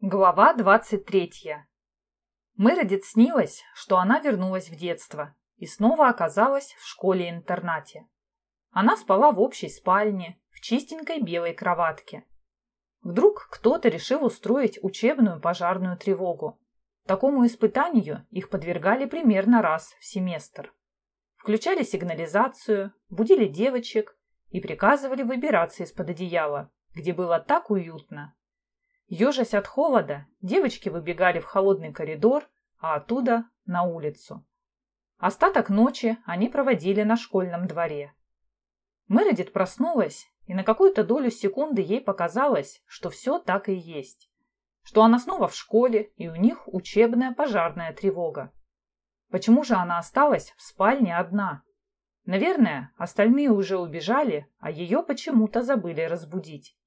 Глава 23. Мередит снилось, что она вернулась в детство и снова оказалась в школе-интернате. Она спала в общей спальне, в чистенькой белой кроватке. Вдруг кто-то решил устроить учебную пожарную тревогу. Такому испытанию их подвергали примерно раз в семестр. Включали сигнализацию, будили девочек и приказывали выбираться из-под одеяла, где было так уютно, Ежась от холода, девочки выбегали в холодный коридор, а оттуда на улицу. Остаток ночи они проводили на школьном дворе. Мередит проснулась, и на какую-то долю секунды ей показалось, что все так и есть. Что она снова в школе, и у них учебная пожарная тревога. Почему же она осталась в спальне одна? Наверное, остальные уже убежали, а ее почему-то забыли разбудить.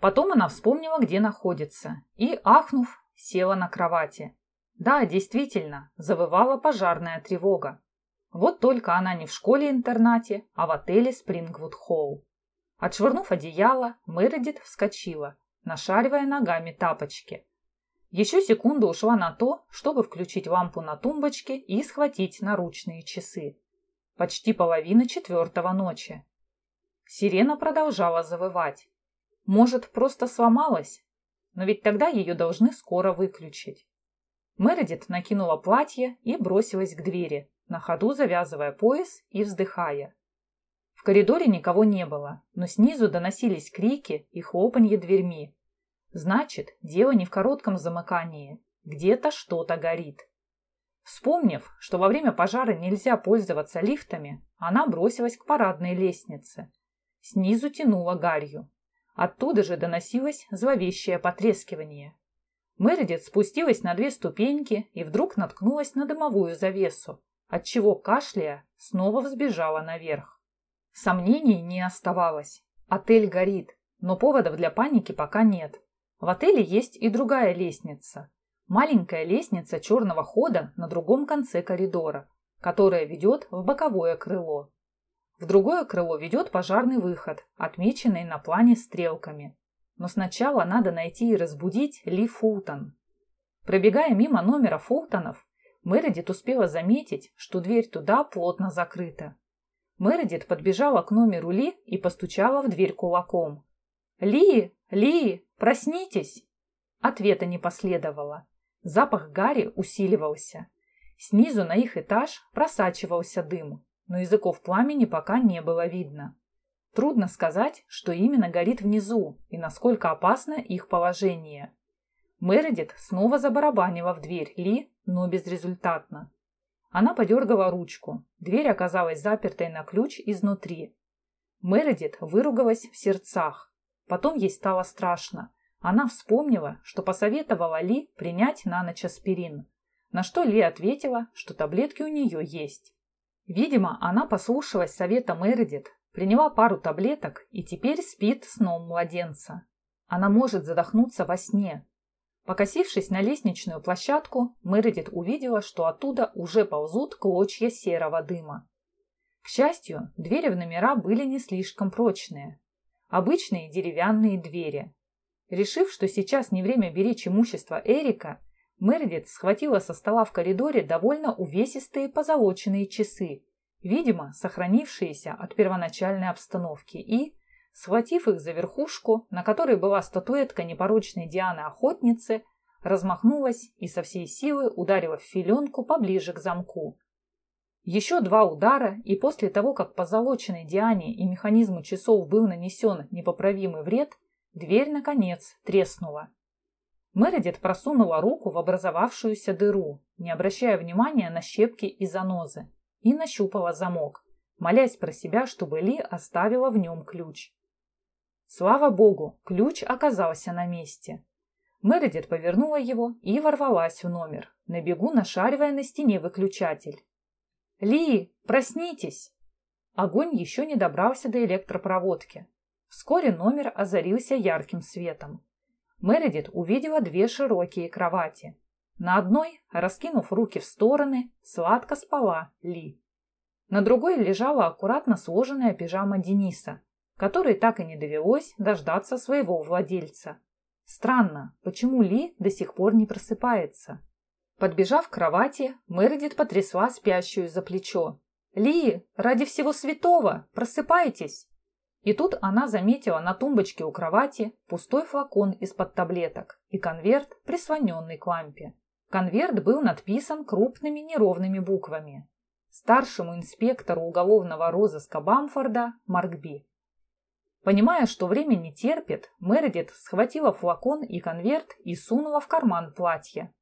Потом она вспомнила, где находится, и, ахнув, села на кровати. Да, действительно, завывала пожарная тревога. Вот только она не в школе-интернате, а в отеле Спрингвуд-Холл. Отшвырнув одеяло, Мередит вскочила, нашаривая ногами тапочки. Еще секунду ушла на то, чтобы включить лампу на тумбочке и схватить наручные часы. Почти половина четвертого ночи. Сирена продолжала завывать. Может, просто сломалась? Но ведь тогда ее должны скоро выключить. Мередит накинула платье и бросилась к двери, на ходу завязывая пояс и вздыхая. В коридоре никого не было, но снизу доносились крики и хлопанье дверьми. Значит, дело не в коротком замыкании. Где-то что-то горит. Вспомнив, что во время пожара нельзя пользоваться лифтами, она бросилась к парадной лестнице. Снизу тянуло гарью. Оттуда же доносилось зловещее потрескивание. Мередит спустилась на две ступеньки и вдруг наткнулась на дымовую завесу, отчего кашляя снова взбежала наверх. Сомнений не оставалось. Отель горит, но поводов для паники пока нет. В отеле есть и другая лестница. Маленькая лестница черного хода на другом конце коридора, которая ведет в боковое крыло. В другое крыло ведет пожарный выход, отмеченный на плане стрелками. Но сначала надо найти и разбудить Ли Фултон. Пробегая мимо номера Фултонов, Мередит успела заметить, что дверь туда плотно закрыта. Мередит подбежала к номеру Ли и постучала в дверь кулаком. «Ли! Ли! Проснитесь!» Ответа не последовало. Запах Гарри усиливался. Снизу на их этаж просачивался дым но языков пламени пока не было видно. Трудно сказать, что именно горит внизу и насколько опасно их положение. Мередит снова забарабанила в дверь Ли, но безрезультатно. Она подергала ручку. Дверь оказалась запертой на ключ изнутри. Мередит выругалась в сердцах. Потом ей стало страшно. Она вспомнила, что посоветовала Ли принять на ночь аспирин. На что Ли ответила, что таблетки у нее есть. Видимо, она послушалась совета Мередит, приняла пару таблеток и теперь спит сном младенца. Она может задохнуться во сне. Покосившись на лестничную площадку, Мередит увидела, что оттуда уже ползут клочья серого дыма. К счастью, двери в номера были не слишком прочные. Обычные деревянные двери. Решив, что сейчас не время беречь имущество Эрика, Мередит схватила со стола в коридоре довольно увесистые позолоченные часы, видимо, сохранившиеся от первоначальной обстановки, и, схватив их за верхушку, на которой была статуэтка непорочной Дианы-охотницы, размахнулась и со всей силы ударила в филенку поближе к замку. Еще два удара, и после того, как позолоченной Диане и механизму часов был нанесен непоправимый вред, дверь, наконец, треснула. Мередит просунула руку в образовавшуюся дыру, не обращая внимания на щепки и занозы, и нащупала замок, молясь про себя, чтобы Ли оставила в нем ключ. Слава богу, ключ оказался на месте. Мередит повернула его и ворвалась в номер, на бегу нашаривая на стене выключатель. «Ли, проснитесь!» Огонь еще не добрался до электропроводки. Вскоре номер озарился ярким светом. Мередит увидела две широкие кровати. На одной, раскинув руки в стороны, сладко спала Ли. На другой лежала аккуратно сложенная пижама Дениса, которой так и не довелось дождаться своего владельца. Странно, почему Ли до сих пор не просыпается? Подбежав к кровати, Мередит потрясла спящую за плечо. «Ли, ради всего святого, просыпайтесь!» И тут она заметила на тумбочке у кровати пустой флакон из-под таблеток и конверт, прислоненный к лампе. Конверт был надписан крупными неровными буквами. Старшему инспектору уголовного розыска Бамфорда Маркби. Понимая, что время не терпит, Мередит схватила флакон и конверт и сунула в карман платья.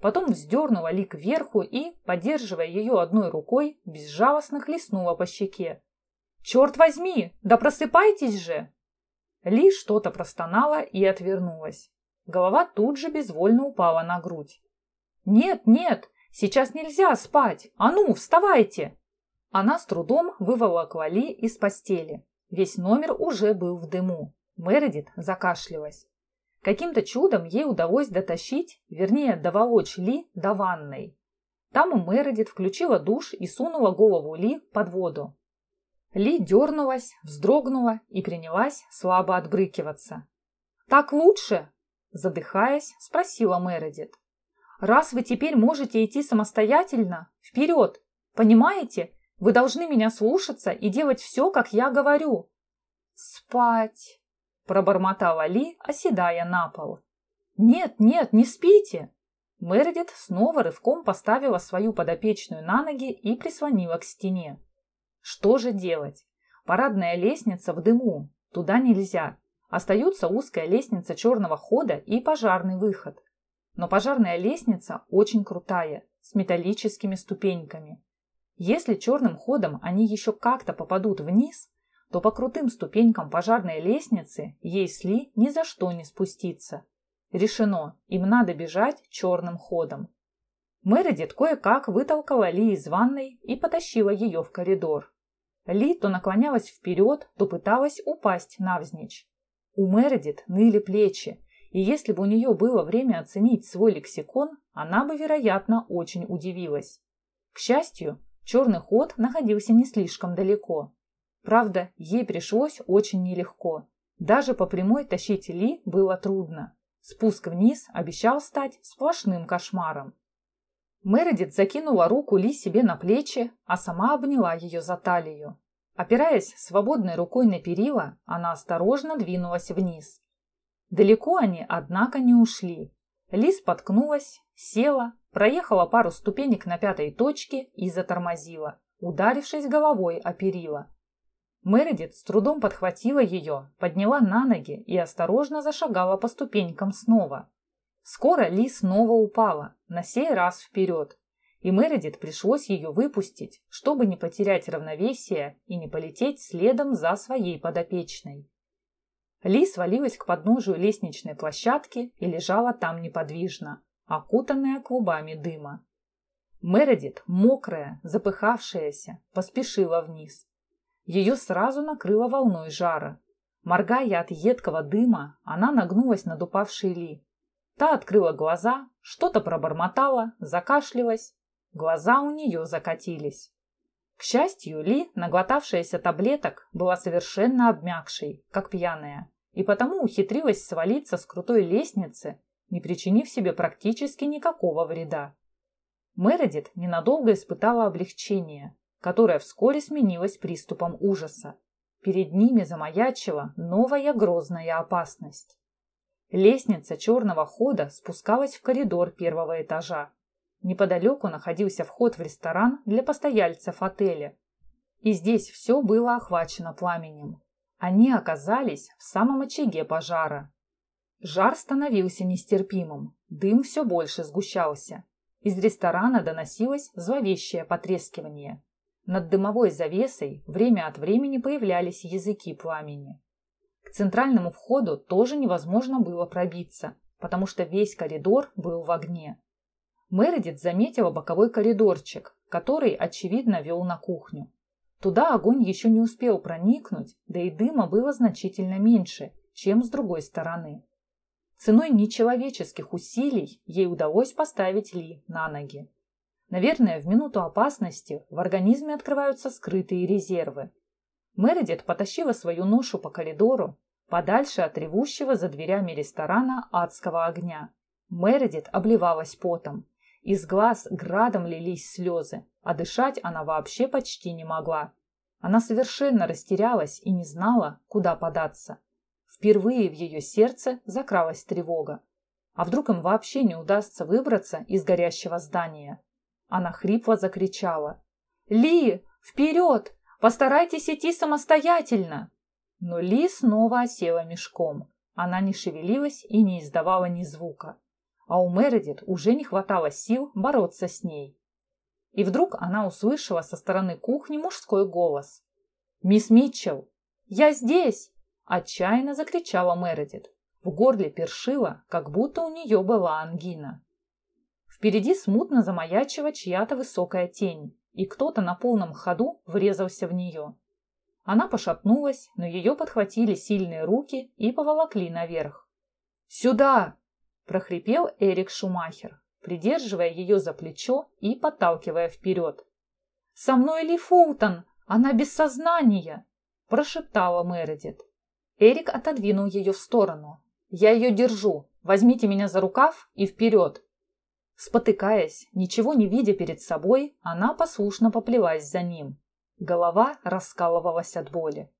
Потом вздернула лик вверху и, поддерживая ее одной рукой, безжалостно хлестнула по щеке. «Черт возьми! Да просыпайтесь же!» Ли что-то простонала и отвернулась. Голова тут же безвольно упала на грудь. «Нет, нет, сейчас нельзя спать! А ну, вставайте!» Она с трудом выволокла Ли из постели. Весь номер уже был в дыму. Мередит закашлялась. Каким-то чудом ей удалось дотащить, вернее, доволочь Ли до ванной. Там Мередит включила душ и сунула голову Ли под воду. Ли дернулась, вздрогнула и принялась слабо отбрыкиваться. «Так лучше?» – задыхаясь, спросила Мередит. «Раз вы теперь можете идти самостоятельно, вперед! Понимаете, вы должны меня слушаться и делать все, как я говорю». «Спать!» пробормотала Ли, оседая на пол. «Нет, нет, не спите!» Мередит снова рывком поставила свою подопечную на ноги и прислонила к стене. Что же делать? Парадная лестница в дыму. Туда нельзя. Остаются узкая лестница черного хода и пожарный выход. Но пожарная лестница очень крутая, с металлическими ступеньками. Если черным ходом они еще как-то попадут вниз, то по крутым ступенькам пожарной лестницы ей ни за что не спуститься. Решено, им надо бежать черным ходом. Мередит кое-как вытолкала Ли из ванной и потащила ее в коридор. Ли то наклонялась вперед, то пыталась упасть навзничь. У Мередит ныли плечи, и если бы у нее было время оценить свой лексикон, она бы, вероятно, очень удивилась. К счастью, черный ход находился не слишком далеко. Правда, ей пришлось очень нелегко. Даже по прямой тащить Ли было трудно. Спуск вниз обещал стать сплошным кошмаром. Мередит закинула руку Ли себе на плечи, а сама обняла ее за талию. Опираясь свободной рукой на перила, она осторожно двинулась вниз. Далеко они, однако, не ушли. Ли споткнулась, села, проехала пару ступенек на пятой точке и затормозила, ударившись головой о перила. Мередит с трудом подхватила ее, подняла на ноги и осторожно зашагала по ступенькам снова. Скоро Ли снова упала, на сей раз вперед, и Мередит пришлось ее выпустить, чтобы не потерять равновесие и не полететь следом за своей подопечной. Ли свалилась к подножию лестничной площадки и лежала там неподвижно, окутанная клубами дыма. Мередит, мокрая, запыхавшаяся, поспешила вниз. Ее сразу накрыло волной жара. Моргая от едкого дыма, она нагнулась над упавшей Ли. Та открыла глаза, что-то пробормотала, закашлялась. Глаза у нее закатились. К счастью, Ли, наглотавшаяся таблеток, была совершенно обмякшей, как пьяная, и потому ухитрилась свалиться с крутой лестницы, не причинив себе практически никакого вреда. Мередит ненадолго испытала облегчение, которая вскоре сменилась приступом ужаса. Перед ними замаячила новая грозная опасность. Лестница черного хода спускалась в коридор первого этажа. Неподалеку находился вход в ресторан для постояльцев отеля. И здесь все было охвачено пламенем. Они оказались в самом очаге пожара. Жар становился нестерпимым, дым все больше сгущался. Из ресторана доносилось зловещее потрескивание. Над дымовой завесой время от времени появлялись языки пламени. К центральному входу тоже невозможно было пробиться, потому что весь коридор был в огне. Мередит заметила боковой коридорчик, который, очевидно, вел на кухню. Туда огонь еще не успел проникнуть, да и дыма было значительно меньше, чем с другой стороны. Ценой нечеловеческих усилий ей удалось поставить Ли на ноги. Наверное, в минуту опасности в организме открываются скрытые резервы. Мередит потащила свою ношу по коридору, подальше от ревущего за дверями ресторана адского огня. Мередит обливалась потом. Из глаз градом лились слезы, а дышать она вообще почти не могла. Она совершенно растерялась и не знала, куда податься. Впервые в ее сердце закралась тревога. А вдруг им вообще не удастся выбраться из горящего здания? Она хрипло закричала. «Ли, вперед! Постарайтесь идти самостоятельно!» Но Ли снова осела мешком. Она не шевелилась и не издавала ни звука. А у Мередит уже не хватало сил бороться с ней. И вдруг она услышала со стороны кухни мужской голос. «Мисс Митчелл! Я здесь!» – отчаянно закричала Мередит. В горле першила, как будто у нее была ангина. Впереди смутно замаячила чья-то высокая тень, и кто-то на полном ходу врезался в нее. Она пошатнулась, но ее подхватили сильные руки и поволокли наверх. «Сюда!» – прохрипел Эрик Шумахер, придерживая ее за плечо и подталкивая вперед. «Со мной Ли Фултон! Она без сознания!» – прошептала Мередит. Эрик отодвинул ее в сторону. «Я ее держу. Возьмите меня за рукав и вперед!» Спотыкаясь, ничего не видя перед собой, она послушно поплелась за ним. Голова раскалывалась от боли.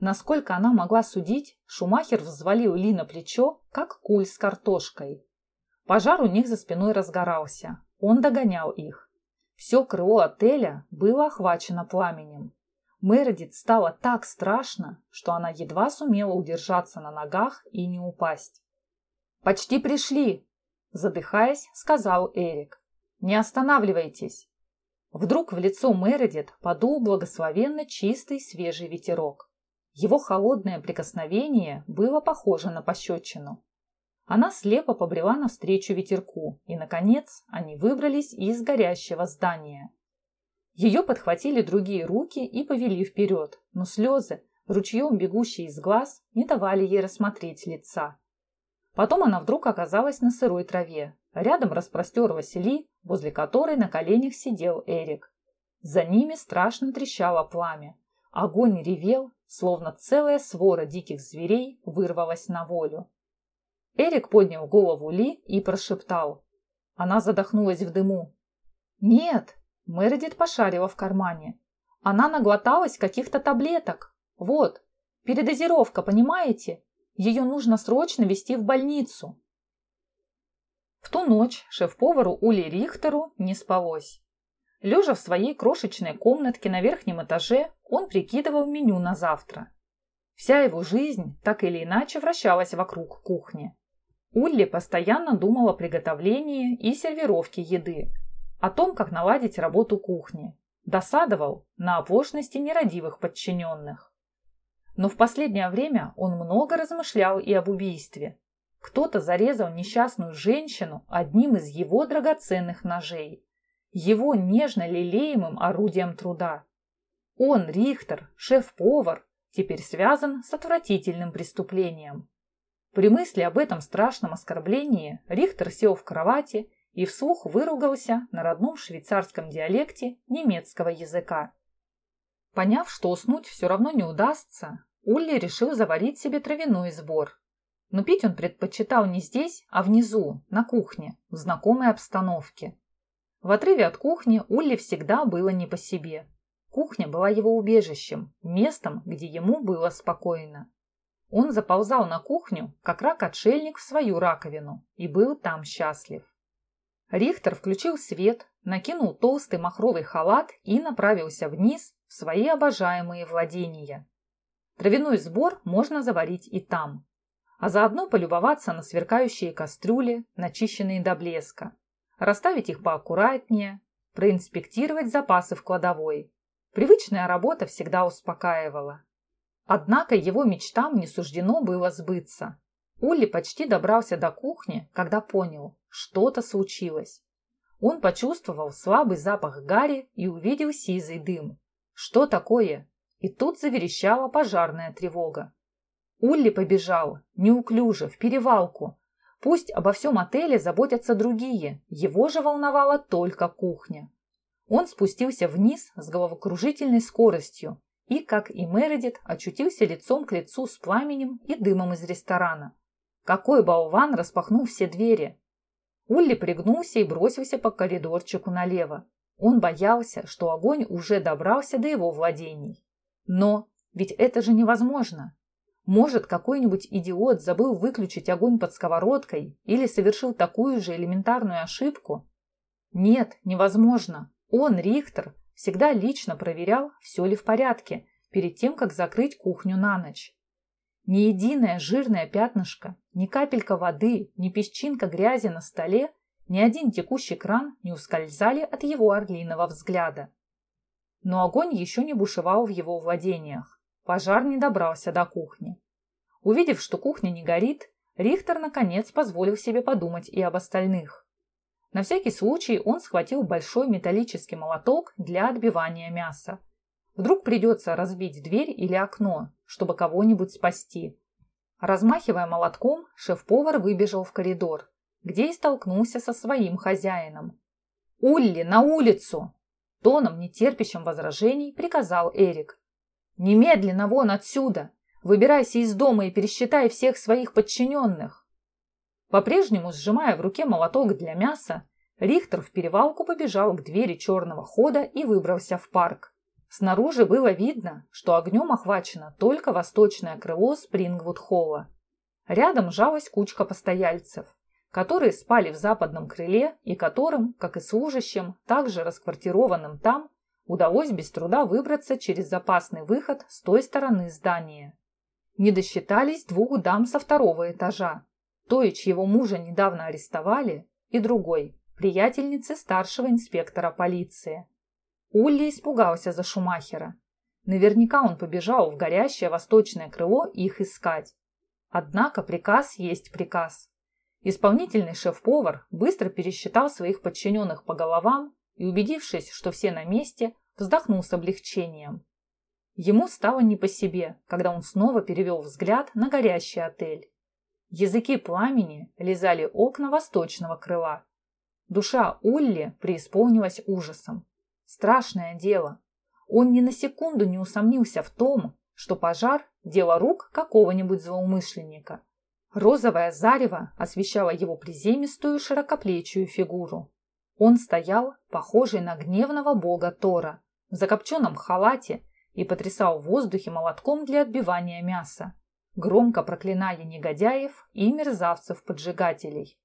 Насколько она могла судить, Шумахер взвалил Ли на плечо, как куль с картошкой. Пожар у них за спиной разгорался. Он догонял их. Все крыло отеля было охвачено пламенем. Мередит стало так страшно, что она едва сумела удержаться на ногах и не упасть. «Почти пришли!» Задыхаясь, сказал Эрик. «Не останавливайтесь!» Вдруг в лицо Мередит подул благословенно чистый свежий ветерок. Его холодное прикосновение было похоже на пощечину. Она слепо побрела навстречу ветерку, и, наконец, они выбрались из горящего здания. Ее подхватили другие руки и повели вперед, но слезы, ручьем бегущие из глаз, не давали ей рассмотреть лица. Потом она вдруг оказалась на сырой траве. Рядом распростерлась Ли, возле которой на коленях сидел Эрик. За ними страшно трещало пламя. Огонь ревел, словно целая свора диких зверей вырвалась на волю. Эрик поднял голову Ли и прошептал. Она задохнулась в дыму. «Нет!» – Мередит пошарила в кармане. «Она наглоталась каких-то таблеток. Вот, передозировка, понимаете? Ее нужно срочно везти в больницу. В ту ночь шеф-повару Ули Рихтеру не спалось. Лежа в своей крошечной комнатке на верхнем этаже, он прикидывал меню на завтра. Вся его жизнь так или иначе вращалась вокруг кухни. Улли постоянно думал о приготовлении и сервировке еды, о том, как наладить работу кухни. Досадовал на оплошности нерадивых подчиненных. Но в последнее время он много размышлял и об убийстве. Кто-то зарезал несчастную женщину одним из его драгоценных ножей, его нежно лелеемым орудием труда. Он, Рихтер, шеф-повар, теперь связан с отвратительным преступлением. При мысли об этом страшном оскорблении Рихтер сел в кровати и вслух выругался на родном швейцарском диалекте немецкого языка. Поняв, что уснуть все равно не удастся, Улли решил заварить себе травяной сбор. Но пить он предпочитал не здесь, а внизу, на кухне, в знакомой обстановке. В отрыве от кухни Улли всегда было не по себе. Кухня была его убежищем, местом, где ему было спокойно. Он заползал на кухню, как рак-отшельник в свою раковину, и был там счастлив. Рихтер включил свет, накинул толстый махровый халат и направился вниз свои обожаемые владения. Травяной сбор можно заварить и там, а заодно полюбоваться на сверкающие кастрюли, начищенные до блеска, расставить их поаккуратнее, проинспектировать запасы в кладовой. Привычная работа всегда успокаивала. Однако его мечтам не суждено было сбыться. Улли почти добрался до кухни, когда понял, что-то случилось. Он почувствовал слабый запах гари и увидел сизый дым. Что такое? И тут заверещала пожарная тревога. Улли побежал, неуклюже, в перевалку. Пусть обо всем отеле заботятся другие, его же волновала только кухня. Он спустился вниз с головокружительной скоростью и, как и Мередит, очутился лицом к лицу с пламенем и дымом из ресторана. Какой болван распахнул все двери! Улли пригнулся и бросился по коридорчику налево. Он боялся, что огонь уже добрался до его владений. Но ведь это же невозможно. Может, какой-нибудь идиот забыл выключить огонь под сковородкой или совершил такую же элементарную ошибку? Нет, невозможно. Он, Рихтер, всегда лично проверял, все ли в порядке, перед тем, как закрыть кухню на ночь. Ни единое жирное пятнышко, ни капелька воды, ни песчинка грязи на столе, ни один текущий кран не ускользали от его орлиного взгляда. Но огонь еще не бушевал в его владениях. Пожар не добрался до кухни. Увидев, что кухня не горит, Рихтер наконец позволил себе подумать и об остальных. На всякий случай он схватил большой металлический молоток для отбивания мяса. Вдруг придется разбить дверь или окно, чтобы кого-нибудь спасти. Размахивая молотком, шеф-повар выбежал в коридор, где и столкнулся со своим хозяином. «Улли, на улицу!» Тоном, нетерпящим возражений, приказал Эрик. «Немедленно вон отсюда! Выбирайся из дома и пересчитай всех своих подчиненных!» По-прежнему, сжимая в руке молоток для мяса, Рихтер в перевалку побежал к двери черного хода и выбрался в парк. Снаружи было видно, что огнем охвачено только восточное крыло Спрингвуд-холла. Рядом жалась кучка постояльцев, которые спали в западном крыле и которым, как и служащим, также расквартированным там, удалось без труда выбраться через запасный выход с той стороны здания. Не досчитались двух дам со второго этажа, той, чьего мужа недавно арестовали, и другой, приятельницы старшего инспектора полиции. Улли испугался за Шумахера. Наверняка он побежал в горящее восточное крыло их искать. Однако приказ есть приказ. Исполнительный шеф-повар быстро пересчитал своих подчиненных по головам и, убедившись, что все на месте, вздохнул с облегчением. Ему стало не по себе, когда он снова перевел взгляд на горящий отель. Языки пламени лизали окна восточного крыла. Душа Улли преисполнилась ужасом. Страшное дело. Он ни на секунду не усомнился в том, что пожар – дело рук какого-нибудь злоумышленника. Розовое зарево освещало его приземистую широкоплечую фигуру. Он стоял, похожий на гневного бога Тора, в закопченном халате и потрясал в воздухе молотком для отбивания мяса, громко проклиная негодяев и мерзавцев-поджигателей.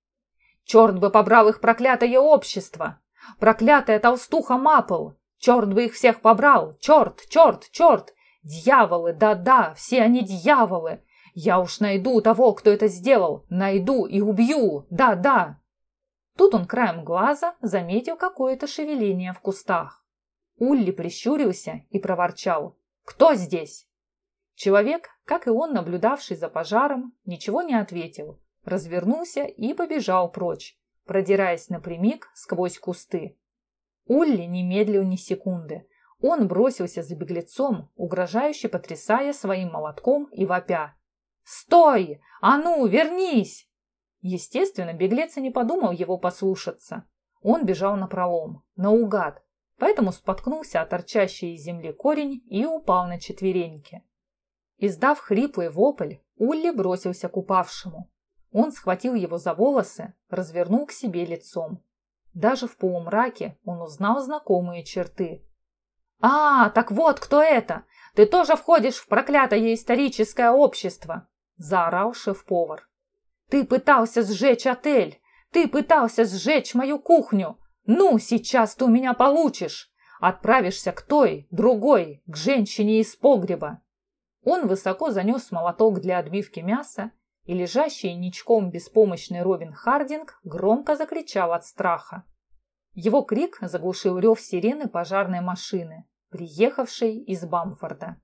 «Черт бы побрал их проклятое общество!» Проклятая толстуха Мапл! Черт бы их всех побрал! Черт, черт, черт! Дьяволы, да-да, все они дьяволы! Я уж найду того, кто это сделал! Найду и убью! Да-да!» Тут он краем глаза заметил какое-то шевеление в кустах. Улли прищурился и проворчал. «Кто здесь?» Человек, как и он, наблюдавший за пожаром, ничего не ответил, развернулся и побежал прочь продираясь напрямик сквозь кусты. Улли не медлил ни секунды. Он бросился за беглецом, угрожающе потрясая своим молотком и вопя. «Стой! А ну, вернись!» Естественно, беглец и не подумал его послушаться. Он бежал напролом, наугад, поэтому споткнулся о торчащий из земли корень и упал на четвереньки. Издав хриплый вопль, Улли бросился к упавшему. Он схватил его за волосы, развернул к себе лицом. Даже в полумраке он узнал знакомые черты. «А, так вот кто это! Ты тоже входишь в проклятое историческое общество!» – заорал шеф-повар. «Ты пытался сжечь отель! Ты пытался сжечь мою кухню! Ну, сейчас ты у меня получишь! Отправишься к той, другой, к женщине из погреба!» Он высоко занес молоток для отбивки мяса и лежащий ничком беспомощный Робин Хардинг громко закричал от страха. Его крик заглушил рев сирены пожарной машины, приехавшей из Бамфорда.